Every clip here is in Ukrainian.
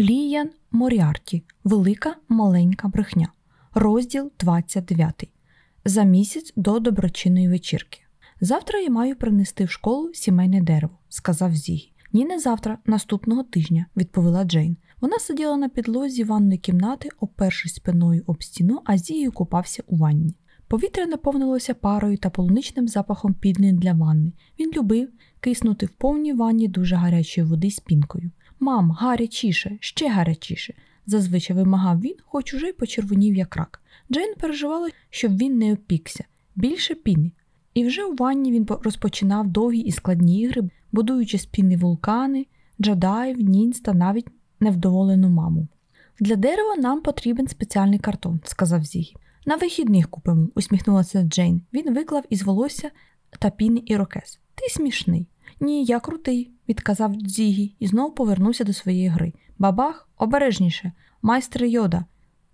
Ліян Моріарті Велика маленька брехня. Розділ 29. За місяць до доброчинної вечірки. Завтра я маю принести в школу сімейне дерево, сказав Зігі. Ні, не завтра, наступного тижня, відповіла Джейн. Вона сиділа на підлозі ванної кімнати, опершись спиною об стіну, а Зігі купався у ванні. Повітря наповнилося парою та полуничним запахом підний для ванни. Він любив киснути в повній ванні дуже гарячої води з пінкою. Мам, гарячіше, ще гарячіше, зазвичай вимагав він, хоч уже й почервонів як рак. Джейн переживала, щоб він не опікся, більше піни. І вже у ванні він розпочинав довгі і складні ігри, будуючи з вулкани, джадаїв, нінц та навіть невдоволену маму. Для дерева нам потрібен спеціальний картон, сказав Зігі. На вихідних купимо, усміхнулася Джейн. Він виклав із волосся та піни ірокез. Ти смішний. Ні, я крутий, відказав Зігі і знову повернувся до своєї гри. Бабах, обережніше, майстер йода,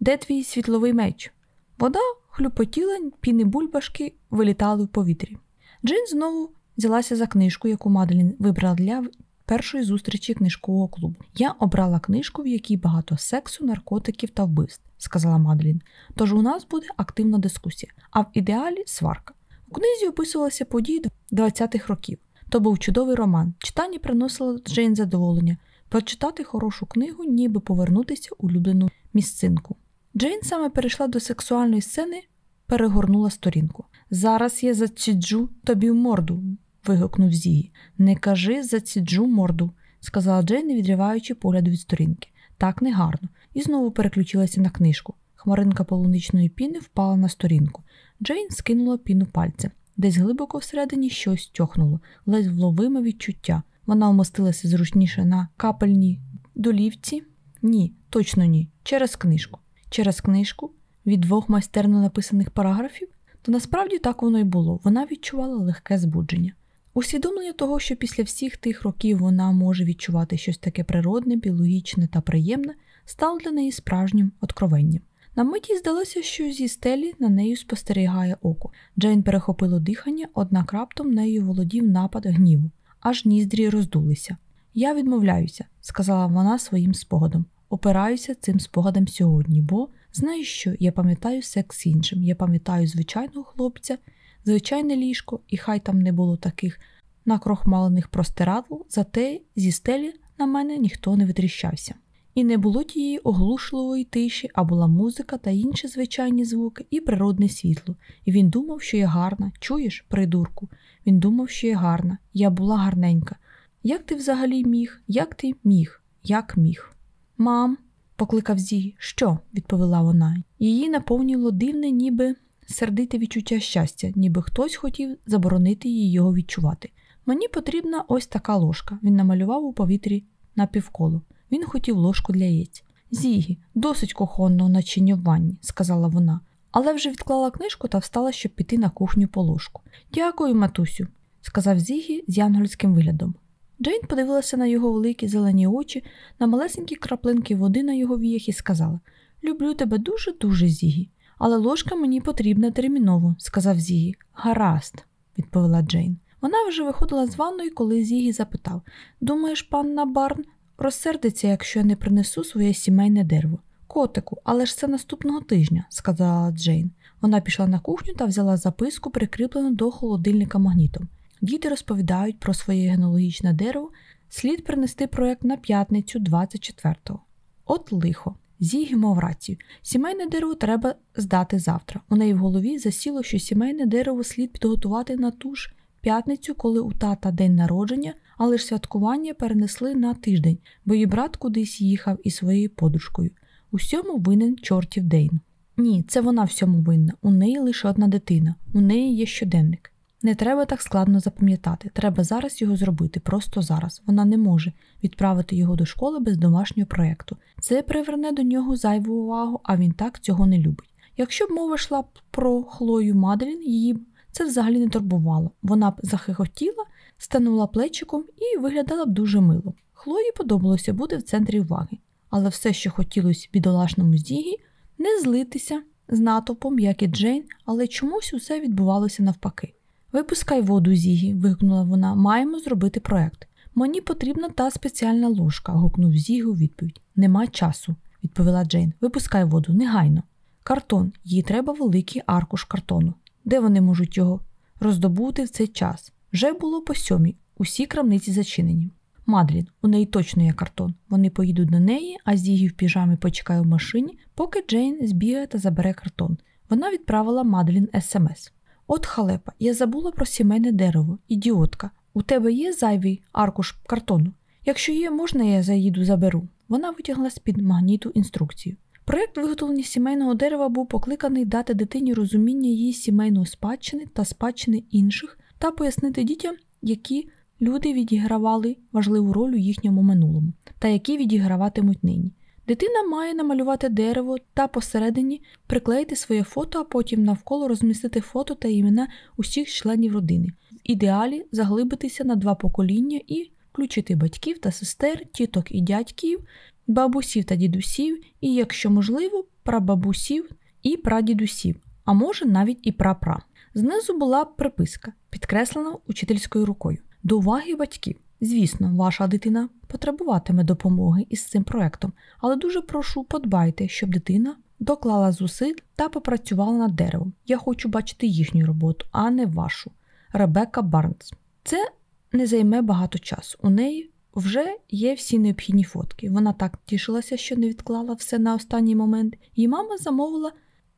де твій світловий меч? Вода хлюпотіла, піни бульбашки вилітали в повітрі. Джейн знову взялася за книжку, яку Маделін вибрала для першої зустрічі книжкового клубу. Я обрала книжку, в якій багато сексу, наркотиків та вбивств, сказала Маделін. Тож у нас буде активна дискусія, а в ідеалі сварка. У книзі описувалися події 20-х років. То був чудовий роман. Читання приносило Джейн задоволення, прочитати хорошу книгу, ніби повернутися у улюблену місцинку. Джейн саме перейшла до сексуальної сцени, перегорнула сторінку. Зараз я заціджу тобі в морду, вигукнув Зії. Не кажи заціджу морду, сказала Джейн, не відриваючи погляду від сторінки. Так негарно. І знову переключилася на книжку. Хмаринка полуничної піни впала на сторінку. Джейн скинула піну пальцем. Десь глибоко всередині щось тьохнуло, ледь вловиме відчуття. Вона вмостилася зручніше на капельній долівці. Ні, точно ні. Через книжку. Через книжку від двох майстерно написаних параграфів, то насправді так воно й було. Вона відчувала легке збудження. Усвідомлення того, що після всіх тих років вона може відчувати щось таке природне, біологічне та приємне, стало для неї справжнім откровенням. На миті здалося, що зі стелі на нею спостерігає око. Джейн перехопило дихання, однак раптом нею володів напад гніву, аж ніздрі роздулися. Я відмовляюся, сказала вона своїм спогадом. Опираюся цим спогадом сьогодні, бо знаєш що, я пам'ятаю секс іншим, я пам'ятаю звичайного хлопця, звичайне ліжко, і хай там не було таких накрохмалених простирадл, зате зі стелі на мене ніхто не витріщався. І не було тієї оглушливої тиші, а була музика та інші звичайні звуки, і природне світло. І він думав, що я гарна. Чуєш, придурку? Він думав, що я гарна. Я була гарненька. Як ти взагалі міг? Як ти міг? Як міг? Мам, покликав Зі. Що? відповіла вона. Її наповнило дивне, ніби сердите відчуття щастя, ніби хтось хотів заборонити їй його відчувати. Мені потрібна ось така ложка. Він намалював у повітрі напівколо. Він хотів ложку для яєць. Зігі, досить кухонного ванні, сказала вона, але вже відклала книжку та встала, щоб піти на кухню по ложку. Дякую, матусю, сказав Зігі з янгольським виглядом. Джейн подивилася на його великі зелені очі, на малесенькі краплинки води на його віях і сказала Люблю тебе дуже-дуже, Зігі, але ложка мені потрібна терміново, сказав Зігі. Гаразд, відповіла Джейн. Вона вже виходила з ванної, коли Зігі запитав Думаєш, панна Барн розсердиться, якщо я не принесу своє сімейне дерево. Котику, але ж це наступного тижня, сказала Джейн. Вона пішла на кухню та взяла записку, прикріплену до холодильника магнітом. Діти розповідають про своє генеалогічне дерево, слід принести проєкт на п'ятницю 24-го. От лихо. Зігі мав рацію. Сімейне дерево треба здати завтра. У неї в голові засіло, що сімейне дерево слід підготувати на ту ж п'ятницю, коли у тата день народження, але ж святкування перенесли на тиждень, бо її брат кудись їхав із своєю подружкою. Усьому винен чортів Дейн. Ні, це вона всьому винна. У неї лише одна дитина, у неї є щоденник. Не треба так складно запам'ятати, треба зараз його зробити, просто зараз. Вона не може відправити його до школи без домашнього проєкту. Це приверне до нього зайву увагу, а він так цього не любить. Якщо б мова йшла про Хлою Маделін, її це взагалі не турбувало. Вона б захихотіла, станула плечиком і виглядала б дуже мило. Хлої подобалося бути в центрі уваги, але все, що хотілося бідолашному Зігі, не злитися з натовпом, як і Джейн, але чомусь усе відбувалося навпаки. Випускай воду, Зігі, вигукнула вона, маємо зробити проект. Мені потрібна та спеціальна ложка, гукнув Зігі у відповідь. Нема часу, відповіла Джейн. Випускай воду, негайно. Картон, їй треба великий аркуш картону. Де вони можуть його роздобути в цей час? Вже було по сьомій, усі крамниці зачинені. Мадлін, у неї точно є картон. Вони поїдуть до неї, а Зігі в піжамі почекає в машині, поки Джейн збігає та забере картон. Вона відправила Мадлін смс. От халепа, я забула про сімейне дерево, ідіотка. У тебе є зайвий аркуш картону? Якщо є, можна я заїду заберу. Вона витягла з під магніту інструкцію. Проєкт виготовлення сімейного дерева був покликаний дати дитині розуміння її сімейної спадщини та спадщини інших та пояснити дітям, які люди відігравали важливу роль у їхньому минулому та які відіграватимуть нині. Дитина має намалювати дерево та посередині приклеїти своє фото, а потім навколо розмістити фото та імена усіх членів родини, в ідеалі заглибитися на два покоління і включити батьків та сестер, тіток і дядьків, бабусів та дідусів, і, якщо можливо, прабабусів і прадідусів, а може навіть і прапра. Знизу була приписка, підкреслена учительською рукою. До уваги батьків. Звісно, ваша дитина потребуватиме допомоги із цим проектом, але дуже прошу подбайте, щоб дитина доклала зусиль та попрацювала над деревом. Я хочу бачити їхню роботу, а не вашу. Ребекка Барнс. Це не займе багато часу. У неї вже є всі необхідні фотки. Вона так тішилася, що не відклала все на останній момент. Її мама замовила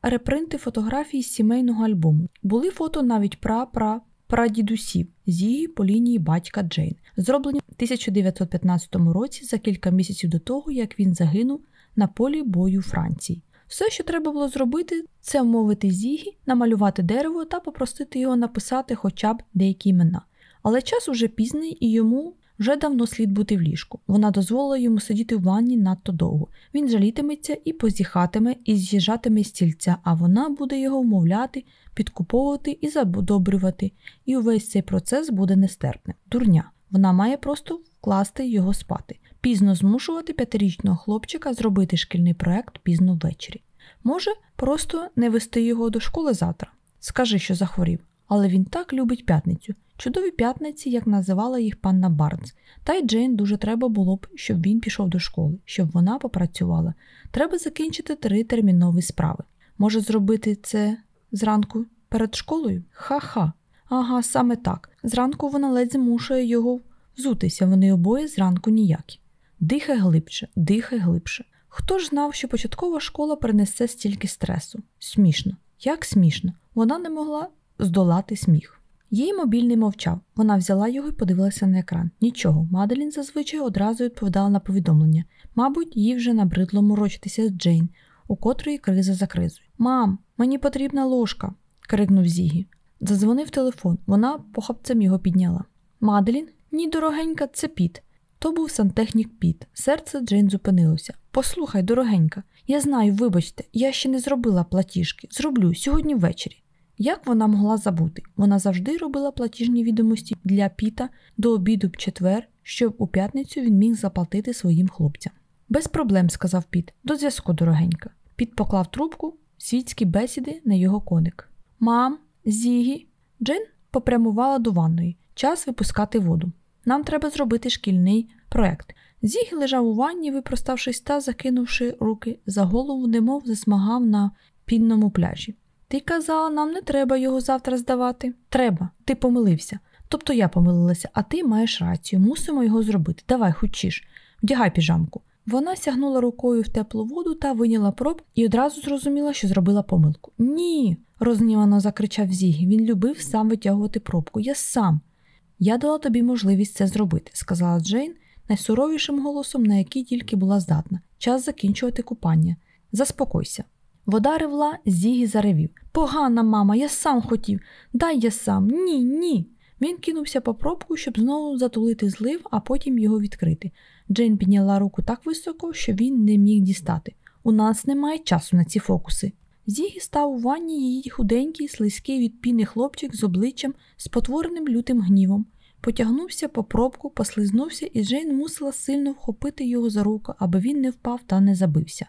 репринти фотографій з сімейного альбому. Були фото навіть пра-пра прадідусів Зігі по лінії батька Джейн, зроблені в 1915 році за кілька місяців до того, як він загинув на полі бою Франції. Все, що треба було зробити, це вмовити Зігі, намалювати дерево та попросити його написати хоча б деякі імена. Але час уже пізний і йому вже давно слід бути в ліжку. Вона дозволила йому сидіти в ванні надто довго. Він жалітиметься і позіхатиме, і з'їжджатиме з стільця, а вона буде його вмовляти, підкуповувати і задобрювати. І увесь цей процес буде нестерпним. Дурня. Вона має просто вкласти його спати, пізно змушувати п'ятирічного хлопчика зробити шкільний проект пізно ввечері. Може, просто не вести його до школи завтра. Скажи, що захворів, але він так любить п'ятницю. Чудові п'ятниці, як називала їх панна Барнс. Та й Джейн дуже треба було б, щоб він пішов до школи, щоб вона попрацювала. Треба закінчити три термінові справи. Може зробити це зранку перед школою? Ха-ха. Ага, саме так. Зранку вона ледь змушує його взутися, вони обоє зранку ніякі. Дихай глибше, дихай глибше. Хто ж знав, що початкова школа принесе стільки стресу? Смішно. Як смішно. Вона не могла здолати сміх. Її мобільний мовчав. Вона взяла його і подивилася на екран. Нічого, Маделін зазвичай одразу відповідала на повідомлення. Мабуть, їй вже набридло морочитися з Джейн, у котрої криза за кризою. Мам, мені потрібна ложка, крикнув Зігі. Задзвонив телефон, вона похапцем його підняла. Маделін? Ні, дорогенька, це піт. То був сантехнік Піт. Серце Джейн зупинилося. Послухай, дорогенька, я знаю, вибачте, я ще не зробила платіжки. Зроблю сьогодні ввечері. Як вона могла забути? Вона завжди робила платіжні відомості для Піта до обіду в четвер, щоб у п'ятницю він міг заплатити своїм хлопцям. Без проблем, сказав Піт, до зв'язку, дорогенька. Піт поклав трубку, світські бесіди на його коник. Мам, Зігі, Джин попрямувала до ванної. Час випускати воду. Нам треба зробити шкільний проект. Зігі лежав у ванні, випроставшись та закинувши руки за голову, немов засмагав на пінному пляжі. Ти казала, нам не треба його завтра здавати. Треба, ти помилився. Тобто я помилилася, а ти маєш рацію, мусимо його зробити. Давай, хочеш, вдягай піжамку. Вона сягнула рукою в теплу воду та виняла проб і одразу зрозуміла, що зробила помилку. Ні, рознівано закричав Зігі. Він любив сам витягувати пробку. Я сам. Я дала тобі можливість це зробити, сказала Джейн найсуровішим голосом, на який тільки була здатна. Час закінчувати купання. Заспокойся. Вода ревла, Зігі заревів. Погана мама, я сам хотів. Дай я сам. Ні, ні. Він кинувся по пробку, щоб знову затулити злив, а потім його відкрити. Джейн підняла руку так високо, що він не міг дістати. У нас немає часу на ці фокуси. Зігі став у ванні її худенький, слизький від піни хлопчик з обличчям, спотвореним лютим гнівом. Потягнувся по пробку, послизнувся, і Джейн мусила сильно вхопити його за руку, аби він не впав та не забився.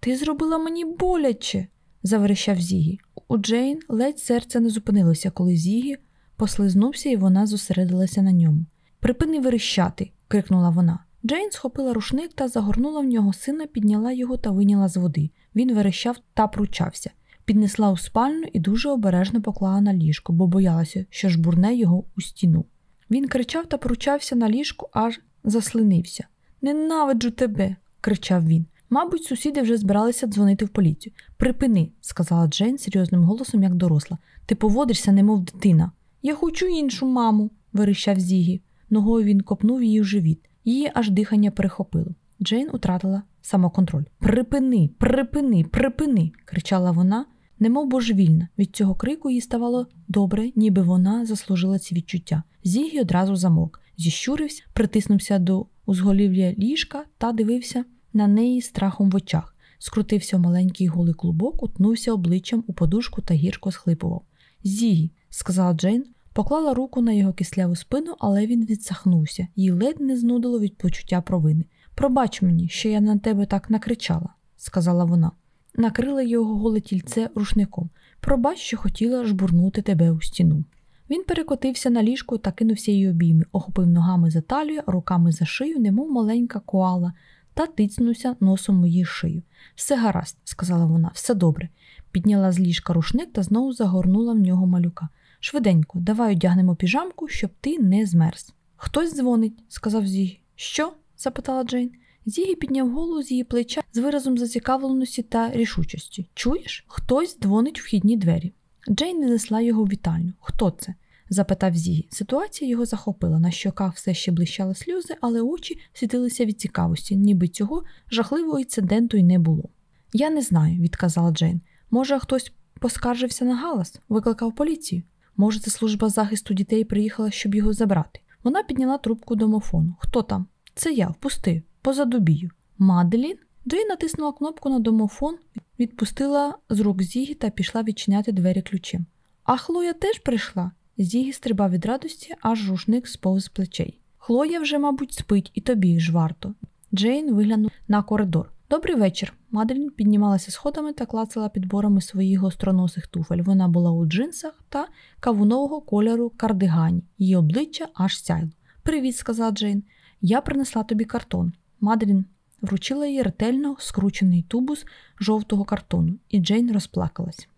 Ти зробила мені боляче, заверещав Зігі. У Джейн ледь серце не зупинилося, коли Зігі послизнувся і вона зосередилася на ньому. Припини верещати, крикнула вона. Джейн схопила рушник та загорнула в нього сина, підняла його та виняла з води. Він верещав та пручався. Піднесла у спальню і дуже обережно поклала на ліжко, бо боялася, що жбурне його у стіну. Він кричав та пручався на ліжку, аж заслинився. Ненавиджу тебе, кричав він. Мабуть, сусіди вже збиралися дзвонити в поліцію. Припини, сказала Джейн серйозним голосом, як доросла. Ти поводишся, немов дитина. Я хочу іншу маму, вирішав Зігі. Ногою він копнув її в живіт. Її аж дихання перехопило. Джейн утратила самоконтроль. Припини, припини, припини, кричала вона, немов божевільна. Від цього крику їй ставало добре, ніби вона заслужила ці відчуття. Зігі одразу замовк, зіщурився, притиснувся до узголів'я ліжка та дивився на неї страхом в очах. Скрутився в маленький голий клубок, утнувся обличчям у подушку та гірко схлипував. Зігі, сказала Джейн, поклала руку на його кисляву спину, але він відсахнувся, їй ледь не знудило від почуття провини. Пробач мені, що я на тебе так накричала, сказала вона. Накрила його голе тільце рушником. Пробач, що хотіла жбурнути тебе у стіну. Він перекотився на ліжку та кинувся її обійми, охопив ногами за талію, руками за шию, немов маленька коала, та тицнувся носом її шию. Все гаразд, сказала вона, все добре. Підняла з ліжка рушник та знову загорнула в нього малюка. Швиденько, давай одягнемо піжамку, щоб ти не змерз. Хтось дзвонить, сказав Зігі. Що? запитала Джейн. Зігі підняв голову з її плеча з виразом зацікавленості та рішучості. Чуєш? Хтось дзвонить у вхідні двері. Джейн несла його в вітальню. Хто це? Запитав Зігі. Ситуація його захопила. На щоках все ще блищали сльози, але очі світилися від цікавості, ніби цього жахливого інциденту й не було. Я не знаю, відказала Джейн. Може, хтось поскаржився на галас, викликав поліцію. Може, це служба захисту дітей приїхала, щоб його забрати. Вона підняла трубку домофону. Хто там? Це я, впусти, позаду бію. Маделін? Джейн натиснула кнопку на домофон, відпустила з рук Зігі та пішла відчиняти двері ключем. А Хлоя теж прийшла. Зігі стрибав від радості, аж рушник сповз плечей. Хлоя вже, мабуть, спить, і тобі ж варто. Джейн виглянув на коридор. Добрий вечір. Маделін піднімалася сходами та клацала підборами своїх гостроносих туфель. Вона була у джинсах та кавунового кольору кардигані. Її обличчя аж сяйло. Привіт, сказала Джейн. Я принесла тобі картон. Маделін вручила їй ретельно скручений тубус жовтого картону, і Джейн розплакалась.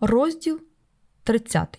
Розділ 30.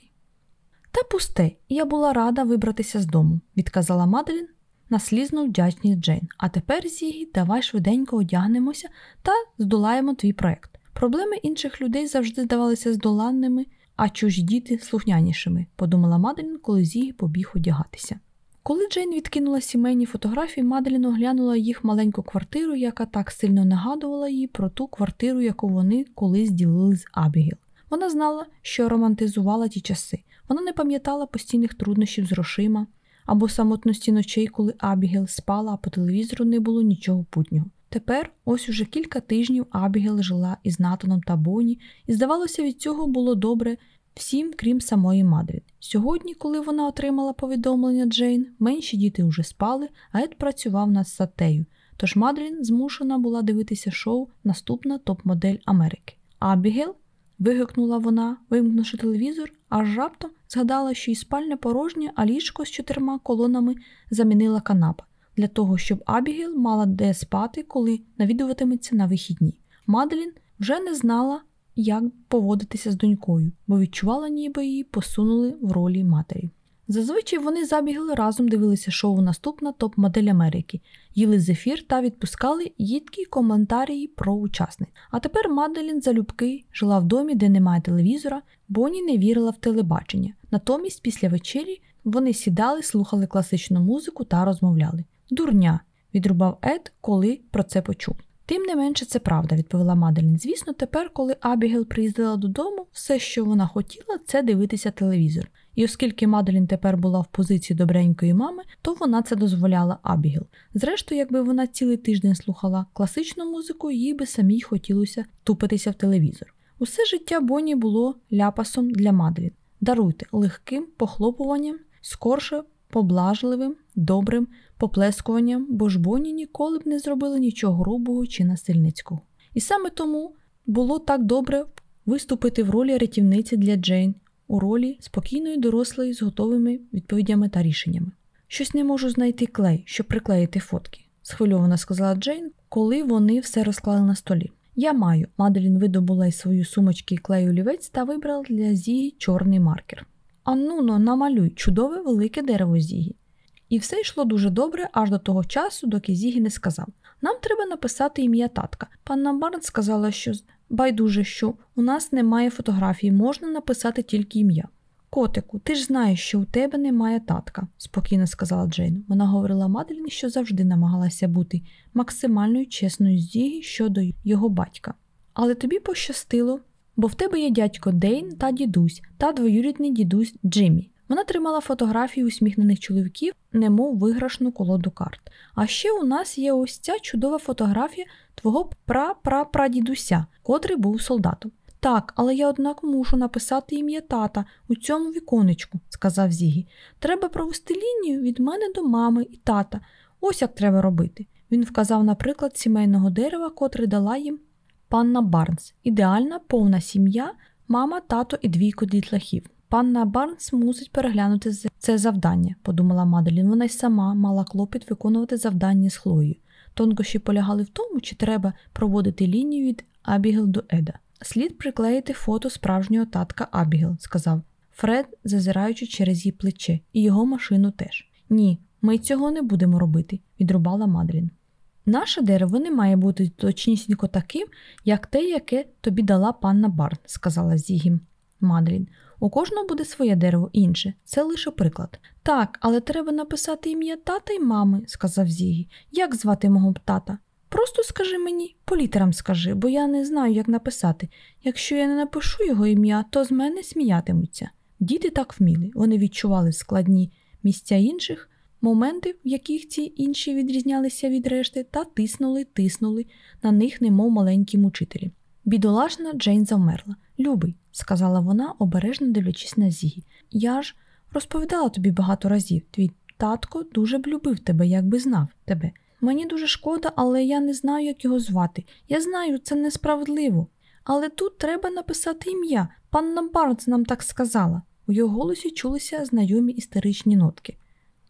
Та пусте, я була рада вибратися з дому, відказала Маделін на слізну вдячність Джейн. А тепер, Зігі, давай швиденько одягнемося та здолаємо твій проект. Проблеми інших людей завжди здавалися здоланними, а чужі діти слухнянішими, подумала Маделін, коли Зігі побіг одягатися. Коли Джейн відкинула сімейні фотографії, Маделін оглянула їх маленьку квартиру, яка так сильно нагадувала їй про ту квартиру, яку вони колись ділили з Абігіл. Вона знала, що романтизувала ті часи. Вона не пам'ятала постійних труднощів з грошима або самотності ночей, коли Абігел спала, а по телевізору не було нічого путнього. Тепер, ось уже кілька тижнів Абігел жила із Натаном та Боні, і, здавалося, від цього було добре всім, крім самої Мадлін. Сьогодні, коли вона отримала повідомлення Джейн, менші діти вже спали, а Ед працював над статтею. Тож Мадлін змушена була дивитися шоу Наступна топ-модель Америки. Абігел вигукнула вона, вимкнувши телевізор, аж раптом згадала, що і спальня порожня, а ліжко з чотирма колонами замінила канапа для того, щоб Абігіл мала де спати, коли навідуватиметься на вихідні. Маделін вже не знала, як поводитися з донькою, бо відчувала, ніби її посунули в ролі матері. Зазвичай вони забігли разом дивилися шоу Наступна топ-модель Америки, їли зефір та відпускали їдкі коментарі про учасниць. А тепер Маделін залюбки жила в домі, де немає телевізора, Бонні не вірила в телебачення. Натомість, після вечері, вони сідали, слухали класичну музику та розмовляли. Дурня, відрубав Ед, коли про це почув. Тим не менше, це правда, відповіла Маделін. Звісно, тепер, коли Абігел приїздила додому, все, що вона хотіла, це дивитися телевізор. І оскільки Маделін тепер була в позиції добренької мами, то вона це дозволяла Абігел. Зрештою, якби вона цілий тиждень слухала класичну музику, їй би самій хотілося тупитися в телевізор. Усе життя Бонні було ляпасом для Маделін. Даруйте легким похлопуванням, скорше поблажливим, добрим поплескуванням, бо ж Бонні ніколи б не зробили нічого грубого чи насильницького. І саме тому було так добре виступити в ролі рятівниці для Джейн, у ролі спокійної дорослої з готовими відповідями та рішеннями. Щось не можу знайти клей, щоб приклеїти фотки, схвильовано сказала Джейн, коли вони все розклали на столі. Я маю. Маделін видобула із свої сумочки клей олівець та вибрала для Зігі чорний маркер. Аннуно, намалюй чудове велике дерево Зігі. І все йшло дуже добре аж до того часу, доки Зігі не сказав: Нам треба написати ім'я татка. Панна Барн сказала, що байдуже, що у нас немає фотографії, можна написати тільки ім'я. Котику, ти ж знаєш, що у тебе немає татка, спокійно сказала Джейн. Вона говорила Маделін, що завжди намагалася бути максимальною чесною з Зігі щодо його батька. Але тобі пощастило, бо в тебе є дядько Дейн та дідусь та двоюрідний дідусь Джиммі. Вона тримала фотографії усміхнених чоловіків, немов виграшну колоду карт. А ще у нас є ось ця чудова фотографія твого пра-пра-прадідуся, котрий був солдатом. Так, але я, однак, мушу написати ім'я тата у цьому віконечку, сказав Зігі. Треба провести лінію від мене до мами і тата. Ось як треба робити. Він вказав, наприклад, сімейного дерева, котре дала їм панна Барнс. Ідеальна, повна сім'я, мама, тато і двійко дітлахів. Панна Барнс мусить переглянути це завдання, подумала Маделін. Вона й сама мала клопіт виконувати завдання з Хлоєю. Тонкощі полягали в тому, чи треба проводити лінію від Абігел до Еда. Слід приклеїти фото справжнього татка Абігел, сказав Фред, зазираючи через її плече, і його машину теж. Ні, ми цього не будемо робити, відрубала Маделін. Наше дерево не має бути точнісінько таким, як те, яке тобі дала панна Барн, сказала Зігім Маделін. У кожного буде своє дерево інше, це лише приклад. Так, але треба написати ім'я тата й мами, сказав Зігі. Як звати мого тата? Просто скажи мені, по літерам скажи, бо я не знаю, як написати. Якщо я не напишу його ім'я, то з мене сміятимуться. Діти так вміли, вони відчували складні місця інших, моменти, в яких ці інші відрізнялися від решти, та тиснули, тиснули на них, немов маленькі мучителі. Бідолашна Джейн завмерла. Любий, сказала вона, обережно дивлячись на Зігі. Я ж розповідала тобі багато разів. Твій татко дуже б любив тебе, якби знав тебе. Мені дуже шкода, але я не знаю, як його звати. Я знаю, це несправедливо. Але тут треба написати ім'я. Панна Барнс нам так сказала. У його голосі чулися знайомі істеричні нотки.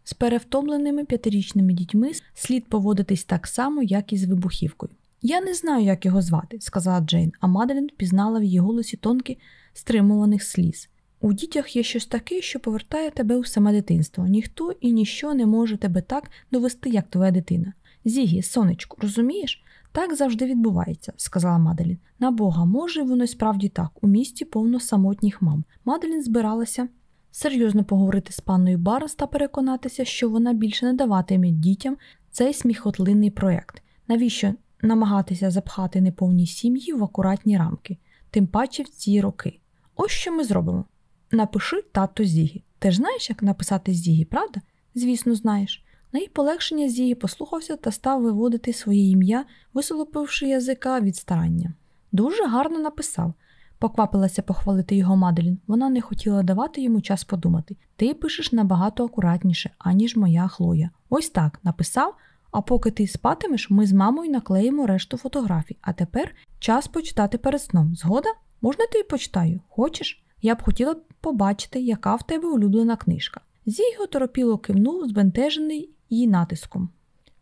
З перевтомленими п'ятирічними дітьми слід поводитись так само, як і з вибухівкою. Я не знаю, як його звати, сказала Джейн, а Маделін впізнала в її голосі тонки стримуваних сліз. У дітях є щось таке, що повертає тебе у саме дитинство. Ніхто і ніщо не може тебе так довести, як твоя дитина. Зігі, сонечку, розумієш? Так завжди відбувається, сказала Маделін. На Бога, може, воно й справді так, у місті повно самотніх мам. Маделін збиралася серйозно поговорити з панною Барнс та переконатися, що вона більше не даватиме дітям цей сміхотлинний проєкт. Навіщо намагатися запхати неповні сім'ї в акуратні рамки, тим паче в ці роки? Ось що ми зробимо. Напиши тато Зігі. Ти ж знаєш, як написати Зігі, правда? Звісно, знаєш. На її полегшення Зігі послухався та став виводити своє ім'я, висолопивши язика від старання. Дуже гарно написав, поквапилася похвалити його Маделін. Вона не хотіла давати йому час подумати. Ти пишеш набагато акуратніше, аніж моя Хлоя. Ось так написав. А поки ти спатимеш, ми з мамою наклеїмо решту фотографій. А тепер час почитати перед сном. Згода? Можна ти почитаю? Хочеш? Я б хотіла побачити, яка в тебе улюблена книжка. Зіго торопіло кивнув, збентежений її натиском.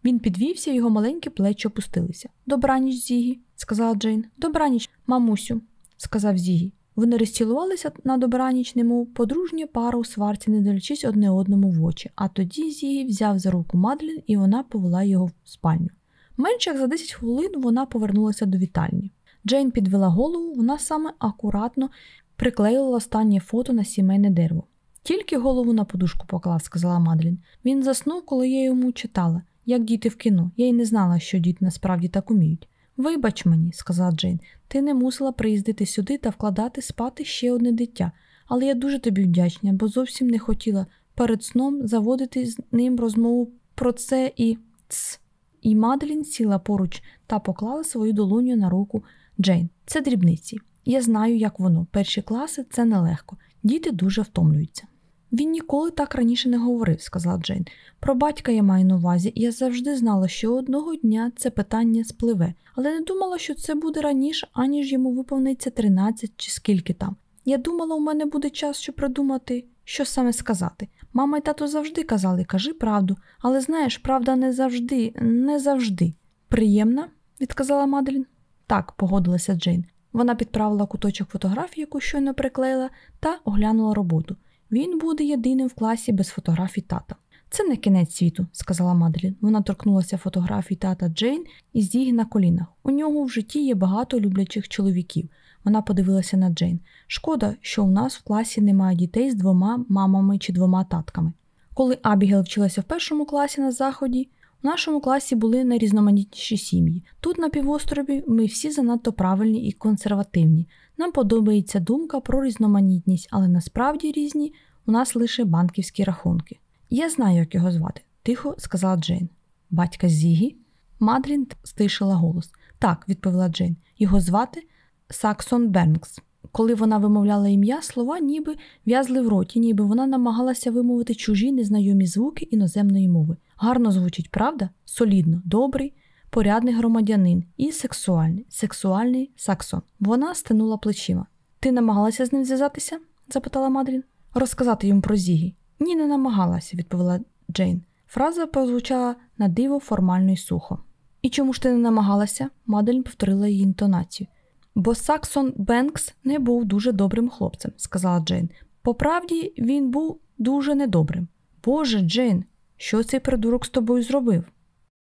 Він підвівся, його маленькі плечі опустилися. Добраніч, Зігі, сказала Джейн. Добраніч, мамусю, сказав Зігі. Вони розцілувалися на добраніч, немов подружня пара у сварці, не дивлячись одне одному в очі, а тоді Зігі взяв за руку Мадлін і вона повела його в спальню. Менше як за 10 хвилин вона повернулася до вітальні. Джейн підвела голову, вона саме акуратно приклеїла останнє фото на сімейне дерево. Тільки голову на подушку поклав, сказала Мадлін. Він заснув, коли я йому читала, як діти в кіно. Я й не знала, що діти насправді так уміють. Вибач мені, сказала Джейн, ти не мусила приїздити сюди та вкладати спати ще одне дитя, але я дуже тобі вдячна, бо зовсім не хотіла перед сном заводити з ним розмову про це і Тс. І Маделін сіла поруч та поклала свою долоню на руку Джейн. Це дрібниці. Я знаю, як воно. Перші класи це нелегко. Діти дуже втомлюються. Він ніколи так раніше не говорив, сказала Джейн. Про батька я маю на увазі, і я завжди знала, що одного дня це питання спливе, але не думала, що це буде раніше, аніж йому виповниться 13 чи скільки там. Я думала, у мене буде час, щоб придумати що саме сказати. Мама й тато завжди казали, кажи правду, але знаєш, правда не завжди, не завжди. Приємна, відказала Маделін. Так, погодилася Джейн. Вона підправила куточок фотографії, яку щойно приклеїла, та оглянула роботу. Він буде єдиним в класі без фотографій тата. Це не кінець світу, сказала Маделін. Вона торкнулася фотографій тата Джейн і зіг на колінах. У нього в житті є багато люблячих чоловіків. Вона подивилася на Джейн. Шкода, що у нас в класі немає дітей з двома мамами чи двома татками. Коли Абігел вчилася в першому класі на заході, у нашому класі були найрізноманітніші сім'ї. Тут, на півострові, ми всі занадто правильні і консервативні. Нам подобається думка про різноманітність, але насправді різні у нас лише банківські рахунки. Я знаю, як його звати, тихо сказала Джейн. Батька Зігі? Мадрін стишила голос. Так, відповіла Джейн. Його звати Саксон Бенкс. Коли вона вимовляла ім'я, слова ніби в'язли в роті, ніби вона намагалася вимовити чужі незнайомі звуки іноземної мови. Гарно звучить, правда? Солідно, добрий, порядний громадянин і сексуальний, сексуальний саксон. Вона стинула плечима. Ти намагалася з ним зв'язатися? запитала Мадрін. Розказати йому про Зігі. Ні, не намагалася, відповіла Джейн. Фраза прозвучала на диво формально й сухо. І чому ж ти не намагалася? Маделін повторила її інтонацію. Бо Саксон Бенкс не був дуже добрим хлопцем, сказала Джейн. По правді, він був дуже недобрим. Боже, Джейн, що цей придурок з тобою зробив?